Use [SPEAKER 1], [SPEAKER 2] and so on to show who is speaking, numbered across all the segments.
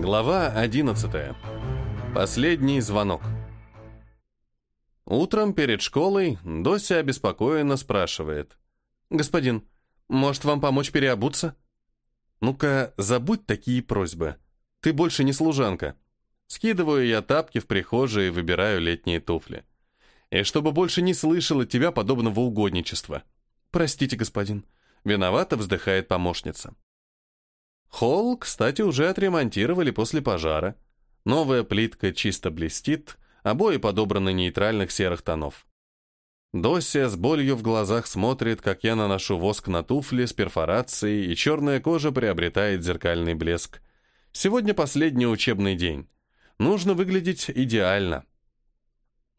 [SPEAKER 1] Глава 11. Последний звонок. Утром перед школой Дося обеспокоенно спрашивает. «Господин, может вам помочь переобуться?» «Ну-ка, забудь такие просьбы. Ты больше не служанка». Скидываю я тапки в прихожей и выбираю летние туфли. И чтобы больше не слышала тебя подобного угодничества. «Простите, господин». Виновато вздыхает помощница. Холл, кстати, уже отремонтировали после пожара. Новая плитка чисто блестит, обои подобраны нейтральных серых тонов. Дося с болью в глазах смотрит, как я наношу воск на туфли с перфорацией, и черная кожа приобретает зеркальный блеск. Сегодня последний учебный день. Нужно выглядеть идеально.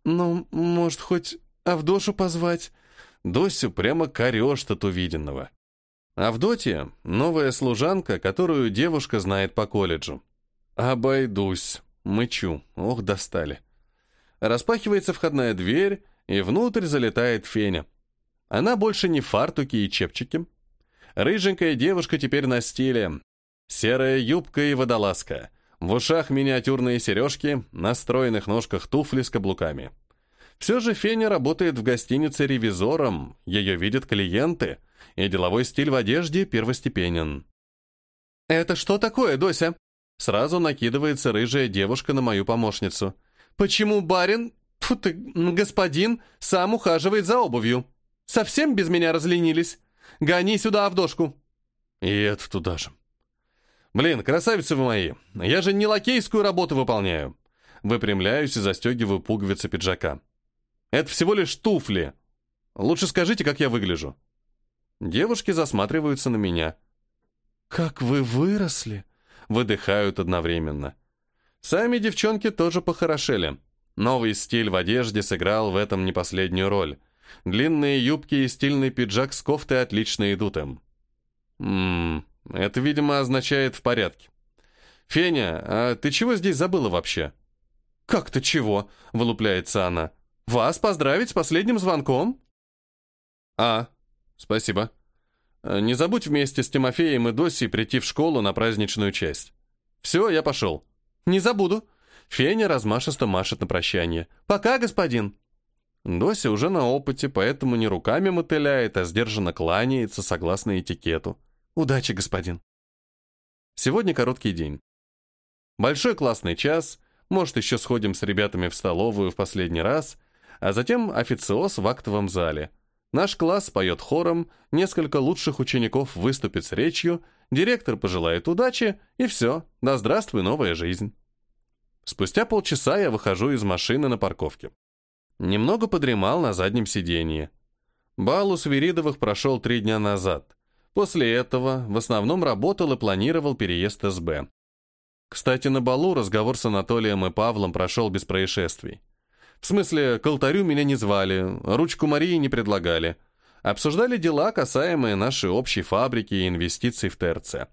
[SPEAKER 1] «Ну, может, хоть Авдошу позвать?» Досю прямо корежт от увиденного. Авдотья — новая служанка, которую девушка знает по колледжу. Обойдусь. Мычу. Ох, достали. Распахивается входная дверь, и внутрь залетает Феня. Она больше не фартуки и чепчики. Рыженькая девушка теперь на стиле. Серая юбка и водолазка. В ушах миниатюрные сережки, на стройных ножках туфли с каблуками. Все же Феня работает в гостинице ревизором, ее видят клиенты — и деловой стиль в одежде первостепенен. «Это что такое, Дося?» Сразу накидывается рыжая девушка на мою помощницу. «Почему барин, фу ты, господин, сам ухаживает за обувью? Совсем без меня разленились? Гони сюда Авдошку!» И это туда же. «Блин, красавицы вы мои, я же не лакейскую работу выполняю!» Выпрямляюсь и застегиваю пуговицы пиджака. «Это всего лишь туфли. Лучше скажите, как я выгляжу». Девушки засматриваются на меня. «Как вы выросли!» Выдыхают одновременно. Сами девчонки тоже похорошели. Новый стиль в одежде сыграл в этом не последнюю роль. Длинные юбки и стильный пиджак с кофтой отлично идут им. Ммм, это, видимо, означает «в порядке». «Феня, а ты чего здесь забыла вообще?» «Как-то чего?» — вылупляется она. «Вас поздравить с последним звонком?» «А, «Спасибо. Э, не забудь вместе с Тимофеем и Досей прийти в школу на праздничную часть. Все, я пошел». «Не забуду». Феня размашисто машет на прощание. «Пока, господин». Дося уже на опыте, поэтому не руками мотыляет, а сдержанно кланяется согласно этикету. «Удачи, господин». Сегодня короткий день. Большой классный час, может, еще сходим с ребятами в столовую в последний раз, а затем официоз в актовом зале – Наш класс поет хором, несколько лучших учеников выступит с речью, директор пожелает удачи, и все, да здравствуй новая жизнь. Спустя полчаса я выхожу из машины на парковке. Немного подремал на заднем сиденье. Бал у Свиридовых прошел три дня назад. После этого в основном работал и планировал переезд СБ. Кстати, на балу разговор с Анатолием и Павлом прошел без происшествий. В смысле, к алтарю меня не звали, ручку Марии не предлагали. Обсуждали дела, касаемые нашей общей фабрики и инвестиций в ТРЦ.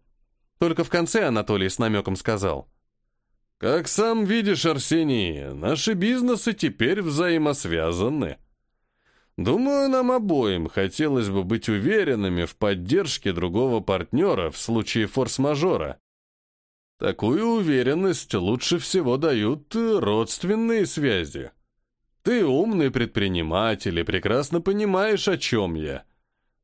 [SPEAKER 1] Только в конце Анатолий с намеком сказал. «Как сам видишь, Арсений, наши бизнесы теперь взаимосвязаны. Думаю, нам обоим хотелось бы быть уверенными в поддержке другого партнера в случае форс-мажора. Такую уверенность лучше всего дают родственные связи». Ты умный предприниматель и прекрасно понимаешь, о чем я.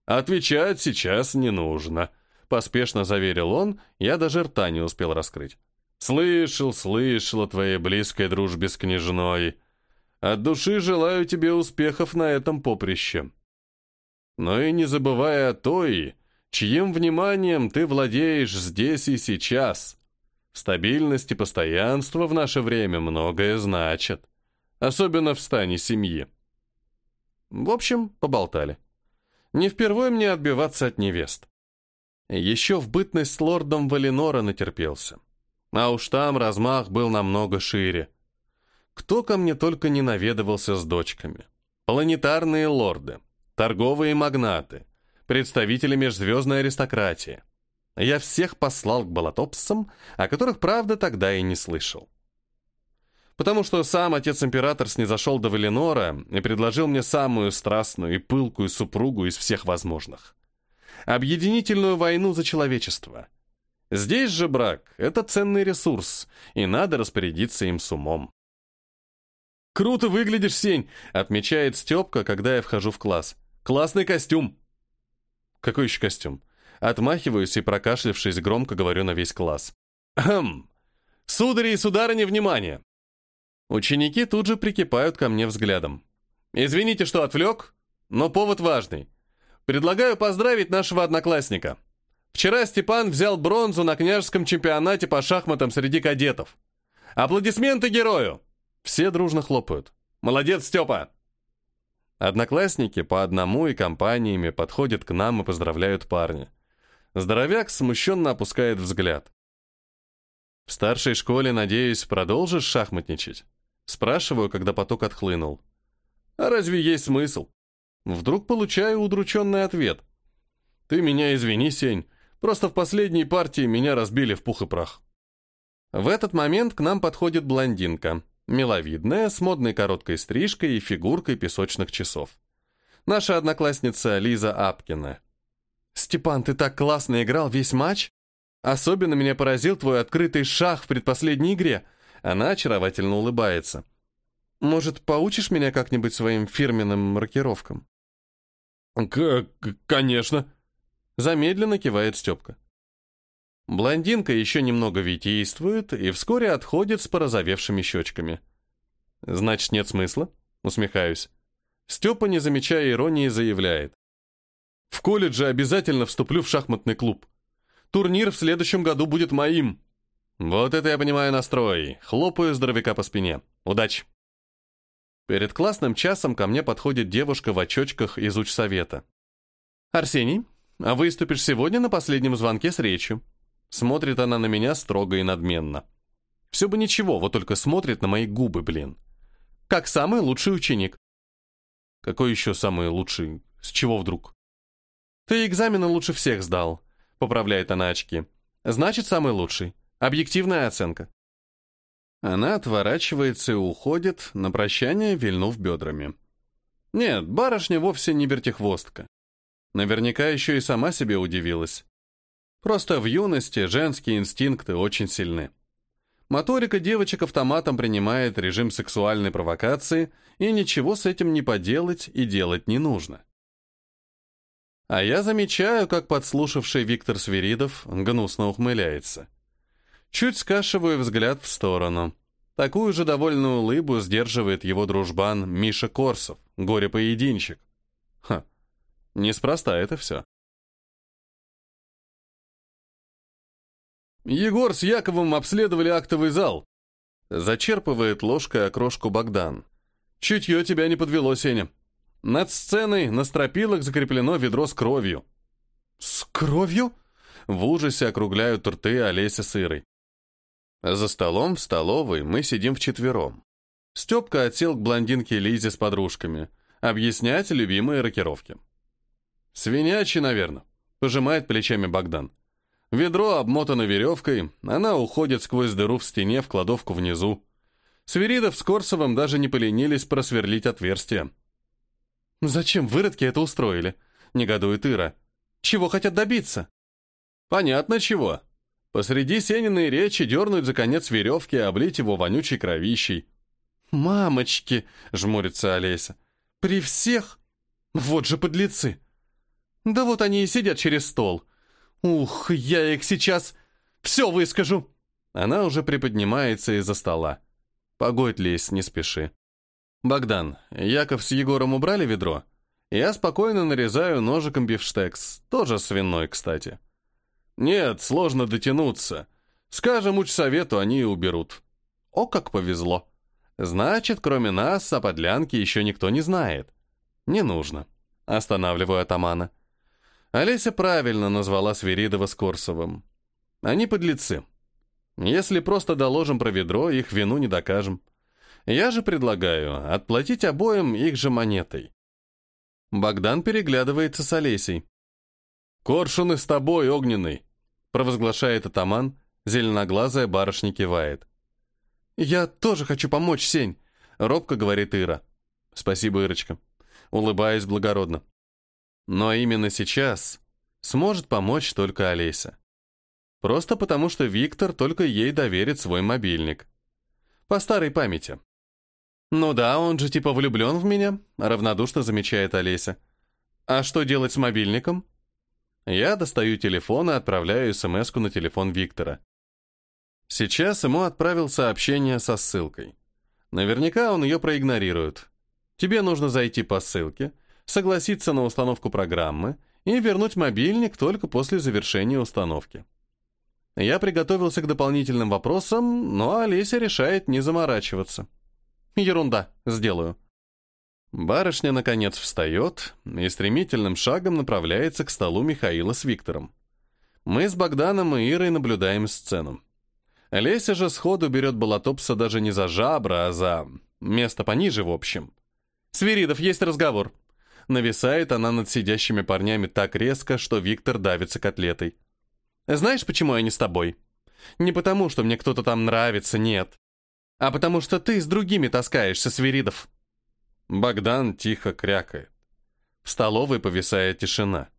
[SPEAKER 1] Отвечать сейчас не нужно, поспешно заверил он, я даже рта не успел раскрыть. Слышал, слышал о твоей близкой дружбе с княжной. От души желаю тебе успехов на этом поприще. Но и не забывай о той, чьим вниманием ты владеешь здесь и сейчас. Стабильность и постоянство в наше время многое значат особенно в стане семьи. В общем, поболтали. Не впервые мне отбиваться от невест. Еще в бытность с лордом Валенора натерпелся. А уж там размах был намного шире. Кто ко мне только не наведывался с дочками. Планетарные лорды, торговые магнаты, представители межзвездной аристократии. Я всех послал к болотопсам, о которых, правда, тогда и не слышал потому что сам отец-император снизошел до Валенора и предложил мне самую страстную и пылкую супругу из всех возможных. Объединительную войну за человечество. Здесь же брак — это ценный ресурс, и надо распорядиться им с умом. «Круто выглядишь, Сень!» — отмечает Степка, когда я вхожу в класс. «Классный костюм!» «Какой еще костюм?» Отмахиваюсь и, прокашлявшись, громко говорю на весь класс. «Хм! Судари и сударыни, внимание!» Ученики тут же прикипают ко мне взглядом. «Извините, что отвлек, но повод важный. Предлагаю поздравить нашего одноклассника. Вчера Степан взял бронзу на княжеском чемпионате по шахматам среди кадетов. Аплодисменты герою!» Все дружно хлопают. «Молодец, Степа!» Одноклассники по одному и компаниями подходят к нам и поздравляют парня. Здоровяк смущенно опускает взгляд. «В старшей школе, надеюсь, продолжишь шахматничать?» Спрашиваю, когда поток отхлынул. «А разве есть смысл?» Вдруг получаю удрученный ответ. «Ты меня извини, Сень, просто в последней партии меня разбили в пух и прах». В этот момент к нам подходит блондинка, миловидная, с модной короткой стрижкой и фигуркой песочных часов. Наша одноклассница Лиза Апкина. «Степан, ты так классно играл весь матч? Особенно меня поразил твой открытый шах в предпоследней игре». Она очаровательно улыбается. «Может, поучишь меня как-нибудь своим фирменным маркировкам?»
[SPEAKER 2] К «Конечно!»
[SPEAKER 1] Замедленно кивает Степка. Блондинка еще немного витийствует и вскоре отходит с порозовевшими щечками. «Значит, нет смысла?» Усмехаюсь. Степа, не замечая иронии, заявляет. В колледже обязательно вступлю в шахматный клуб. Турнир в следующем году будет моим. Вот это я понимаю настрой. Хлопаю здоровяка по спине. Удачи. Перед классным часом ко мне подходит девушка в очочках из учсовета. «Арсений, а выступишь сегодня на последнем звонке с речью?» Смотрит она на меня строго и надменно. Все бы ничего, вот только смотрит на мои губы, блин. Как самый лучший ученик. Какой еще самый лучший? С чего вдруг? «Ты экзамены лучше всех сдал», — поправляет она очки. «Значит, самый лучший. Объективная оценка». Она отворачивается и уходит, на прощание вильнув бедрами. Нет, барышня вовсе не вертихвостка. Наверняка еще и сама себе удивилась. Просто в юности женские инстинкты очень сильны. Моторика девочек автоматом принимает режим сексуальной провокации, и ничего с этим не поделать и делать не нужно. А я замечаю, как подслушавший Виктор Свиридов гнусно ухмыляется. Чуть скашиваю взгляд в сторону. Такую же довольную улыбу сдерживает его дружбан Миша Корсов, горе-поединщик. Ха, неспроста это все. Егор с Яковом обследовали актовый зал. Зачерпывает ложкой окрошку Богдан. Чутье тебя не подвело, Сеня. Над сценой на стропилах закреплено ведро с кровью. «С кровью?» В ужасе округляют рты Олеся с Ирой. За столом в столовой мы сидим вчетвером. Степка отсел к блондинке Лизе с подружками. Объяснять любимые рокировки. «Свинячий, наверное», — пожимает плечами Богдан. Ведро обмотано веревкой, она уходит сквозь дыру в стене в кладовку внизу. Свиридов с Корсовым даже не поленились просверлить отверстие. «Зачем выродки это устроили?» — негодует Ира. «Чего хотят добиться?» «Понятно, чего. Посреди Сениной речи дернуть за конец веревки и облить его вонючей кровищей».
[SPEAKER 2] «Мамочки!» — жмурится Олеся. «При всех? Вот же подлецы!» «Да вот они и сидят через стол. Ух, я их сейчас все выскажу!»
[SPEAKER 1] Она уже приподнимается из-за стола. «Погодь, Лесь, не спеши. «Богдан, Яков с Егором убрали ведро?» Я спокойно нарезаю ножиком бифштекс, тоже свиной, кстати. «Нет, сложно дотянуться. Скажем учсовету, они и уберут». О, как повезло. Значит, кроме нас, о подлянке еще никто не знает. Не нужно. Останавливаю атамана. Олеся правильно назвала Свиридова с Корсовым. Они подлецы. Если просто доложим про ведро, их вину не докажем. Я же предлагаю отплатить обоим их же монетой. Богдан переглядывается с Олесей. «Коршуны с тобой, огненный!» провозглашает атаман, зеленоглазая барышня кивает.
[SPEAKER 2] «Я тоже хочу помочь, Сень», — робко говорит Ира.
[SPEAKER 1] «Спасибо, Ирочка», улыбаясь благородно. Но именно сейчас сможет помочь только Олеся. Просто потому, что Виктор только ей доверит свой мобильник. По старой памяти. «Ну да, он же типа влюблен в меня», — равнодушно замечает Олеся. «А что делать с мобильником?» Я достаю телефон и отправляю смс на телефон Виктора. Сейчас ему отправил сообщение со ссылкой. Наверняка он ее проигнорирует. Тебе нужно зайти по ссылке, согласиться на установку программы и вернуть мобильник только после завершения установки. Я приготовился к дополнительным вопросам, но Олеся решает не заморачиваться. Ерунда, сделаю. Барышня, наконец, встает и стремительным шагом направляется к столу Михаила с Виктором. Мы с Богданом и Ирой наблюдаем сцену. Леся же сходу берет Балатопса даже не за жабра, а за место пониже, в общем. «Свиридов, есть разговор». Нависает она над сидящими парнями так резко, что Виктор давится котлетой. «Знаешь, почему я не с тобой? Не потому, что мне кто-то там нравится, нет. А потому что ты с другими таскаешься, Свиридов». Богдан тихо крякает. В столовой повисает тишина.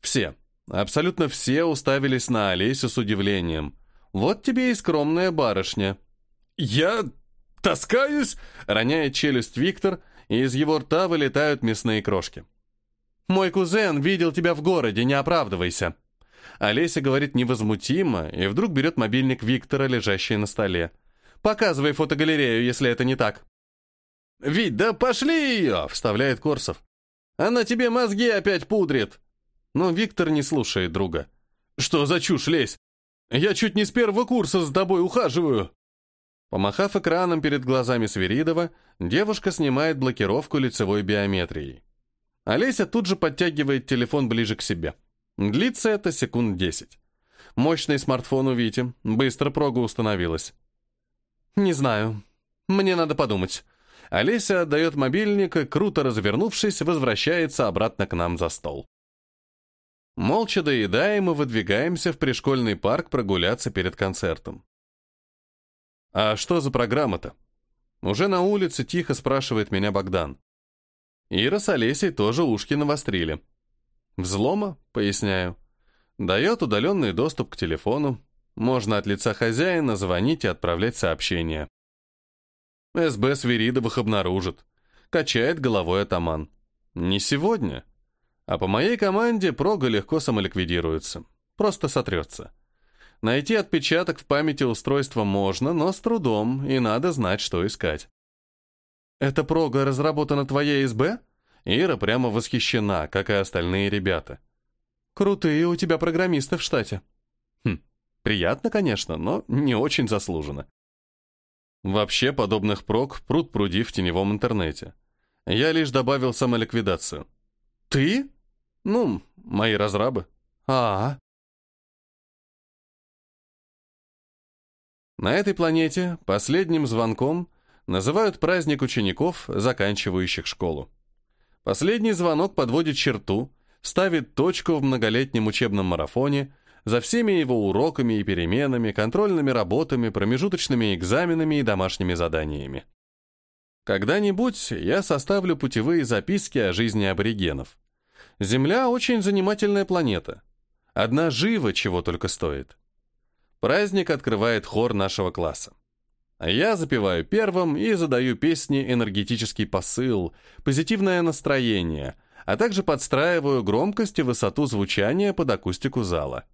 [SPEAKER 1] Все, абсолютно все уставились на Олесю с удивлением. Вот тебе и скромная барышня. «Я таскаюсь?» — роняет челюсть Виктор, и из его рта вылетают мясные крошки. «Мой кузен видел тебя в городе, не оправдывайся». Олеся говорит невозмутимо и вдруг берет мобильник Виктора, лежащий на столе. «Показывай фотогалерею, если это не так». «Вить, да пошли ее!» — вставляет Корсов. «Она тебе мозги опять пудрит!» Но Виктор не слушает друга. «Что за чушь лезь? Я чуть не с первого курса с тобой ухаживаю!» Помахав экраном перед глазами Свиридова, девушка снимает блокировку лицевой биометрии. Олеся тут же подтягивает телефон ближе к себе. Длится это секунд 10. Мощный смартфон у Вити. Быстро прога установилась. «Не знаю. Мне надо подумать». Олеся отдает мобильник и, круто развернувшись, возвращается обратно к нам за стол. Молча доедаем и выдвигаемся в пришкольный парк прогуляться перед концертом. «А что за программа-то?» Уже на улице тихо спрашивает меня Богдан. Ира с Олесей тоже ушки навострили. «Взлома?» — поясняю. Дает удаленный доступ к телефону. Можно от лица хозяина звонить и отправлять сообщения. СБ Свиридовых обнаружит. Качает головой атаман. Не сегодня. А по моей команде прога легко самоликвидируется. Просто сотрется. Найти отпечаток в памяти устройства можно, но с трудом, и надо знать, что искать. «Эта прога разработана твоей СБ?» Ира прямо восхищена, как и остальные ребята. «Крутые у тебя программисты в штате». Хм, приятно, конечно, но не очень заслуженно. Вообще, подобных прог пруд пруди в теневом интернете. Я лишь добавил самоликвидацию. «Ты?» Ну, мои разрабы. А, -а, а На этой планете последним звонком называют праздник учеников, заканчивающих школу. Последний звонок подводит черту, ставит точку в многолетнем учебном марафоне, за всеми его уроками и переменами, контрольными работами, промежуточными экзаменами и домашними заданиями. Когда-нибудь я составлю путевые записки о жизни аборигенов. Земля очень занимательная планета. Одна жива чего только стоит. Праздник открывает хор нашего класса. А я запеваю первым и задаю песне энергетический посыл, позитивное настроение, а также подстраиваю громкость и высоту звучания под акустику зала.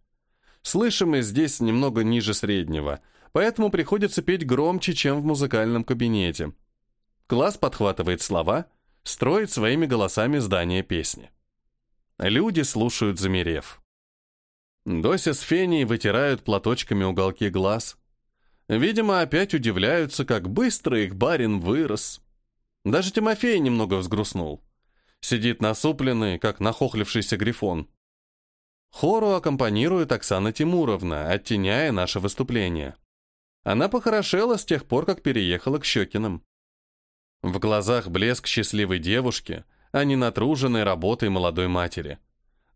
[SPEAKER 1] Слышимость здесь немного ниже среднего, поэтому приходится петь громче, чем в музыкальном кабинете. Класс подхватывает слова, строит своими голосами здание песни. Люди слушают, замерев. Дося с Феней вытирают платочками уголки глаз. Видимо, опять удивляются, как быстро их барин вырос. Даже Тимофей немного взгрустнул. Сидит насупленный, как нахохлившийся грифон. Хору аккомпанирует Оксана Тимуровна, оттеняя наше выступление. Она похорошела с тех пор, как переехала к Щекиным. В глазах блеск счастливой девушки, а не натруженной работой молодой матери.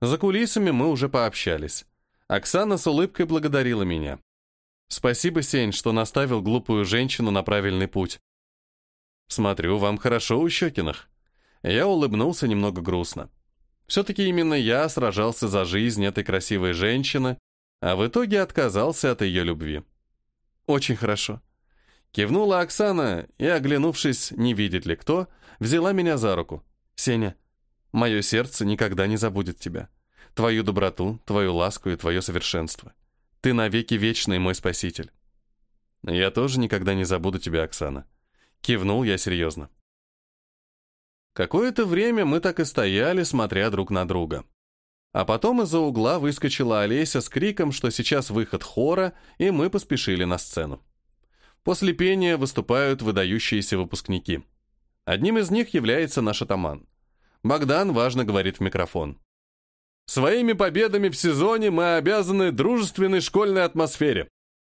[SPEAKER 1] За кулисами мы уже пообщались. Оксана с улыбкой благодарила меня. «Спасибо, Сень, что наставил глупую женщину на правильный путь». «Смотрю, вам хорошо у Щекиных». Я улыбнулся немного грустно. Все-таки именно я сражался за жизнь этой красивой женщины, а в итоге отказался от ее любви. «Очень хорошо». Кивнула Оксана и, оглянувшись, не видит ли кто, взяла меня за руку. «Сеня, мое сердце никогда не забудет тебя. Твою доброту, твою ласку и твое совершенство. Ты навеки вечный мой спаситель». «Я тоже никогда не забуду тебя, Оксана». Кивнул я серьезно. Какое-то время мы так и стояли, смотря друг на друга. А потом из-за угла выскочила Олеся с криком, что сейчас выход хора, и мы поспешили на сцену. После пения выступают выдающиеся выпускники. Одним из них является наш атаман. Богдан важно говорит в микрофон. «Своими победами в сезоне мы обязаны дружественной школьной атмосфере.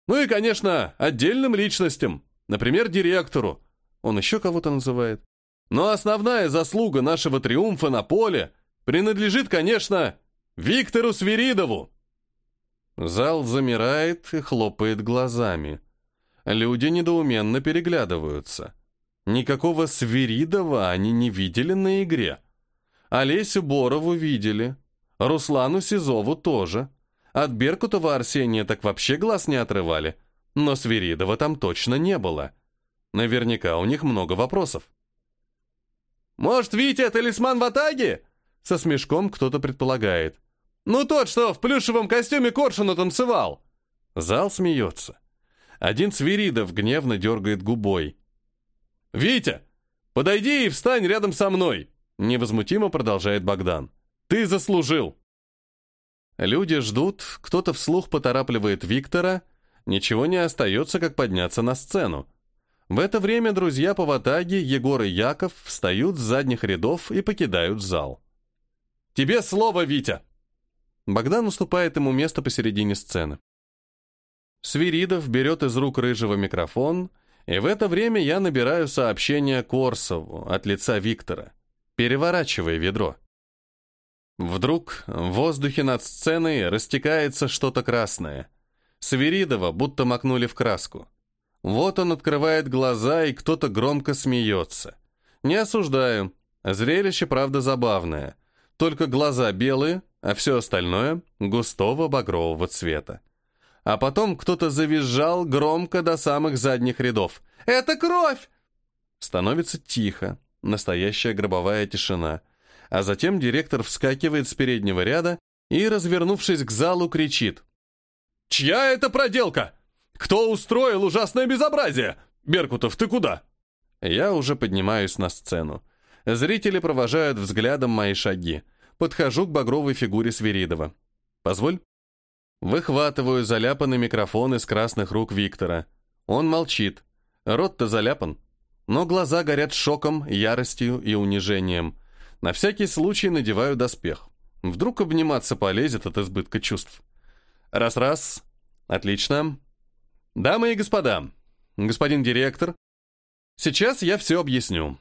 [SPEAKER 1] Ну и, конечно, отдельным личностям, например, директору. Он еще кого-то называет. Но основная заслуга нашего триумфа на поле принадлежит, конечно, Виктору Свиридову!» Зал замирает и хлопает глазами. Люди недоуменно переглядываются. Никакого Свиридова они не видели на игре. Олесю Борову видели. Руслану Сизову тоже. От Беркутова Арсения так вообще глаз не отрывали. Но Свиридова там точно не было. Наверняка у них много вопросов. «Может, Витя талисман в Атаге?» Со смешком кто-то предполагает. «Ну тот, что в плюшевом костюме коршуна танцевал!» Зал смеется. Один Свиридов гневно дергает губой. «Витя, подойди и встань рядом со мной!» Невозмутимо продолжает Богдан. «Ты заслужил!» Люди ждут, кто-то вслух поторапливает Виктора. Ничего не остается, как подняться на сцену. В это время друзья по ватаге, Егор и Яков, встают с задних рядов и покидают зал. «Тебе слово, Витя!» Богдан уступает ему место посередине сцены. Свиридов берет из рук рыжего микрофон, и в это время я набираю сообщение Корсову от лица Виктора, переворачивая ведро. Вдруг в воздухе над сценой растекается что-то красное. Свиридова будто макнули в краску. Вот он открывает глаза, и кто-то громко смеется. Не осуждаю. Зрелище, правда, забавное. Только глаза белые, а все остальное — густого багрового цвета. А потом кто-то завизжал громко до самых задних рядов. «Это кровь!» Становится тихо, настоящая гробовая тишина. А затем директор вскакивает с переднего ряда и, развернувшись к залу, кричит. «Чья это проделка? Кто устроил ужасное безобразие? Беркутов, ты куда?» Я уже поднимаюсь на сцену. Зрители провожают взглядом мои шаги. Подхожу к багровой фигуре Свиридова. «Позволь?» Выхватываю заляпанный микрофон из красных рук Виктора. Он молчит. Рот-то заляпан. Но глаза горят шоком, яростью и унижением. На всякий случай надеваю доспех. Вдруг обниматься полезет от избытка чувств. Раз-раз. Отлично. Дамы и господа, господин директор, сейчас я все объясню.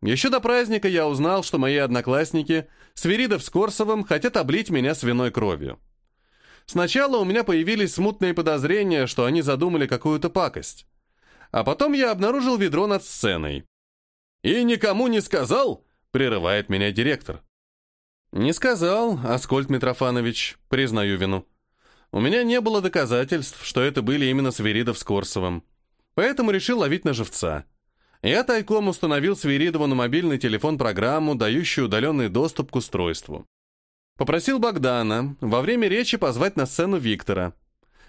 [SPEAKER 1] Еще до праздника я узнал, что мои одноклассники Свиридов с Корсовым хотят облить меня свиной кровью. Сначала у меня появились смутные подозрения, что они задумали какую-то пакость. А потом я обнаружил ведро над сценой. «И никому не сказал?» — прерывает меня директор. «Не сказал, Аскольд Митрофанович, признаю вину. У меня не было доказательств, что это были именно Свиридов с Корсовым. Поэтому решил ловить на живца. Я тайком установил Свиридову на мобильный телефон программу, дающую удаленный доступ к устройству. Попросил Богдана во время речи позвать на сцену Виктора.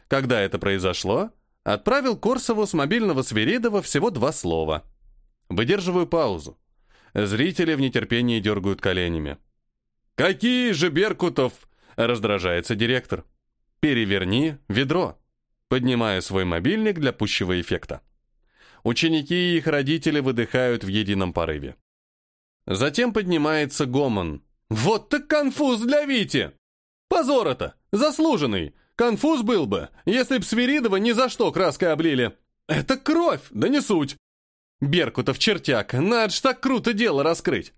[SPEAKER 1] Когда это произошло, отправил Корсову с мобильного Свиридова всего два слова. Выдерживаю паузу. Зрители в нетерпении дергают коленями. «Какие же Беркутов?» — раздражается директор. «Переверни ведро». Поднимаю свой мобильник для пущего эффекта. Ученики и их родители выдыхают в едином порыве. Затем поднимается гомон. «Вот так конфуз для Вити!» «Позор это! Заслуженный! Конфуз был бы, если б Свиридова ни за что краской облили! Это кровь, да не суть!» «Беркутов чертяк, надо ж так круто дело раскрыть!»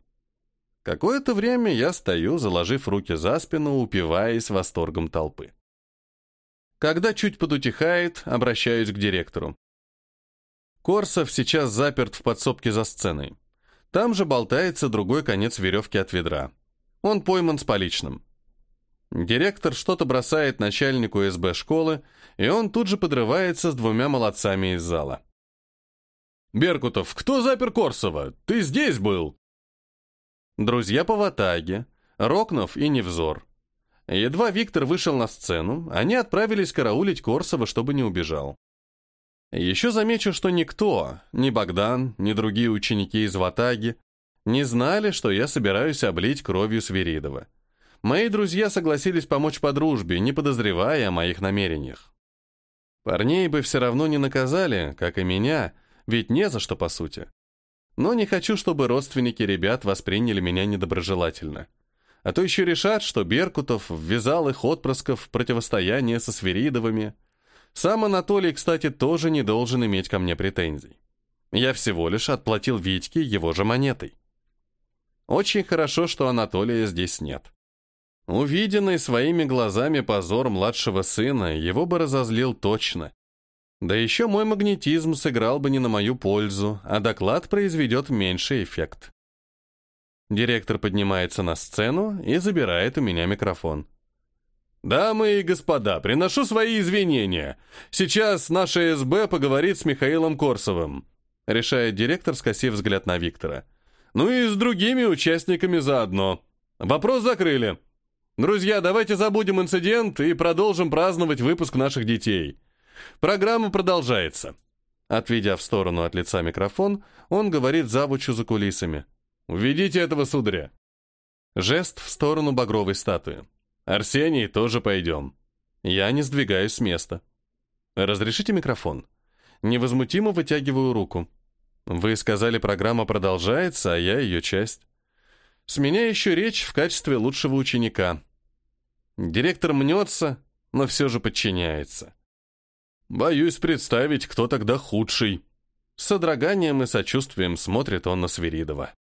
[SPEAKER 1] Какое-то время я стою, заложив руки за спину, упиваясь восторгом толпы. Когда чуть подутихает, обращаюсь к директору. Корсов сейчас заперт в подсобке за сценой. Там же болтается другой конец веревки от ведра. Он пойман с поличным. Директор что-то бросает начальнику СБ школы, и он тут же подрывается с двумя молодцами из зала.
[SPEAKER 2] «Беркутов, кто запер Корсова? Ты здесь был?»
[SPEAKER 1] Друзья по ватаге, Рокнов и Невзор. Едва Виктор вышел на сцену, они отправились караулить Корсова, чтобы не убежал. Еще замечу, что никто, ни Богдан, ни другие ученики из ватаги, не знали, что я собираюсь облить кровью Свиридова. Мои друзья согласились помочь по дружбе, не подозревая о моих намерениях. Парней бы все равно не наказали, как и меня, ведь не за что, по сути. Но не хочу, чтобы родственники ребят восприняли меня недоброжелательно. А то еще решат, что Беркутов ввязал их отпрысков в противостояние со Свиридовыми. Сам Анатолий, кстати, тоже не должен иметь ко мне претензий. Я всего лишь отплатил Витьке его же монетой. Очень хорошо, что Анатолия здесь нет. Увиденный своими глазами позор младшего сына его бы разозлил точно. Да еще мой магнетизм сыграл бы не на мою пользу, а доклад произведет меньший эффект. Директор поднимается на сцену и забирает у меня микрофон.
[SPEAKER 2] «Дамы и господа, приношу свои извинения. Сейчас наша СБ поговорит с Михаилом Корсовым», решает директор, скосив взгляд на Виктора. «Ну и с другими участниками заодно. Вопрос закрыли. Друзья, давайте забудем инцидент и продолжим праздновать выпуск наших детей. Программа продолжается. Отведя в сторону от лица микрофон, он говорит завучу за кулисами. «Уведите этого сударя». Жест в сторону багровой статуи. «Арсений, тоже пойдем». Я не сдвигаюсь с места. «Разрешите микрофон?» Невозмутимо вытягиваю руку. «Вы сказали, программа продолжается, а я ее часть». С меня еще речь в качестве лучшего ученика. Директор мнется, но все же подчиняется. Боюсь представить, кто тогда худший. С содроганием и сочувствием смотрит он на Свиридова.